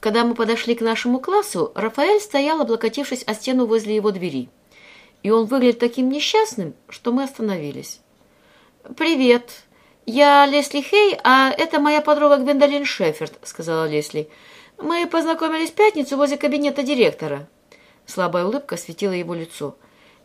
Когда мы подошли к нашему классу, Рафаэль стоял, облокотившись о стену возле его двери. И он выглядел таким несчастным, что мы остановились. «Привет. Я Лесли Хей, а это моя подруга Гвендолин Шеферд», — сказала Лесли. «Мы познакомились в пятницу возле кабинета директора». Слабая улыбка осветила его лицо.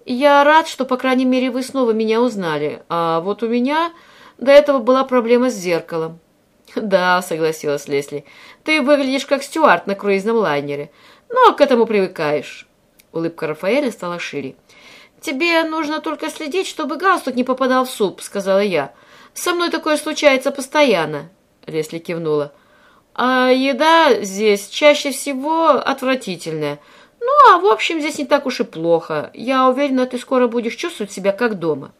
«Я рад, что, по крайней мере, вы снова меня узнали. А вот у меня до этого была проблема с зеркалом». «Да», — согласилась Лесли, — «ты выглядишь как Стюарт на круизном лайнере, но к этому привыкаешь». Улыбка Рафаэля стала шире. «Тебе нужно только следить, чтобы галстук не попадал в суп», — сказала я. «Со мной такое случается постоянно», — Лесли кивнула. «А еда здесь чаще всего отвратительная. Ну, а в общем, здесь не так уж и плохо. Я уверена, ты скоро будешь чувствовать себя как дома».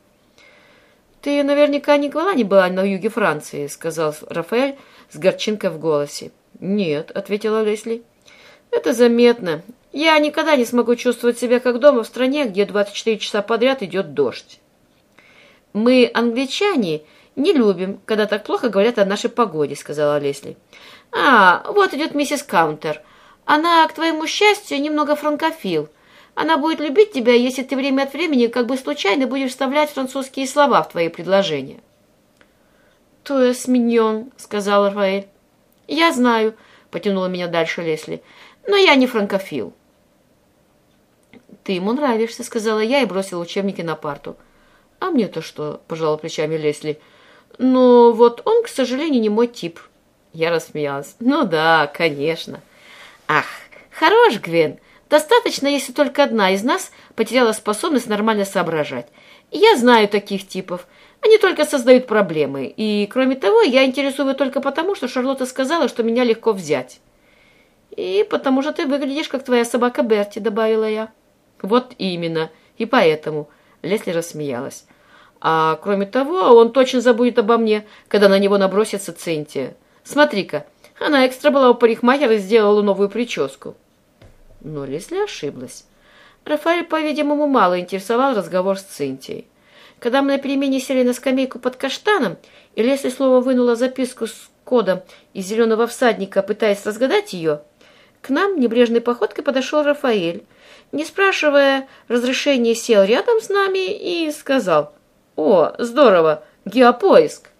«Ты наверняка никогда не была на юге Франции», — сказал Рафаэль с горчинкой в голосе. «Нет», — ответила Лесли. «Это заметно. Я никогда не смогу чувствовать себя как дома в стране, где 24 часа подряд идет дождь». «Мы, англичане, не любим, когда так плохо говорят о нашей погоде», — сказала Лесли. «А, вот идет миссис Каунтер. Она, к твоему счастью, немного франкофил. Она будет любить тебя, если ты время от времени как бы случайно будешь вставлять французские слова в твои предложения. «То есть миньон», — сказал Рафаэль. «Я знаю», — потянула меня дальше Лесли, — «но я не франкофил». «Ты ему нравишься», — сказала я и бросила учебники на парту. «А мне-то что?» — пожала плечами Лесли. «Ну, вот он, к сожалению, не мой тип». Я рассмеялась. «Ну да, конечно». «Ах, хорош, Гвен, Достаточно, если только одна из нас потеряла способность нормально соображать. Я знаю таких типов. Они только создают проблемы. И, кроме того, я интересую только потому, что Шарлотта сказала, что меня легко взять. И потому что ты выглядишь, как твоя собака Берти, добавила я. Вот именно. И поэтому. Лесли рассмеялась. А кроме того, он точно забудет обо мне, когда на него набросится Центия. Смотри-ка, она экстра была у парикмахера и сделала новую прическу. Но Лесли ошиблась. Рафаэль, по-видимому, мало интересовал разговор с Цинтией. Когда мы на перемене сели на скамейку под каштаном, и Лесли слово вынула записку с кодом из зеленого всадника, пытаясь разгадать ее, к нам небрежной походкой подошел Рафаэль. Не спрашивая разрешения, сел рядом с нами и сказал, «О, здорово, геопоиск!»